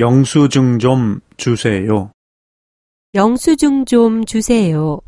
영수증 좀 주세요. 영수증 좀 주세요.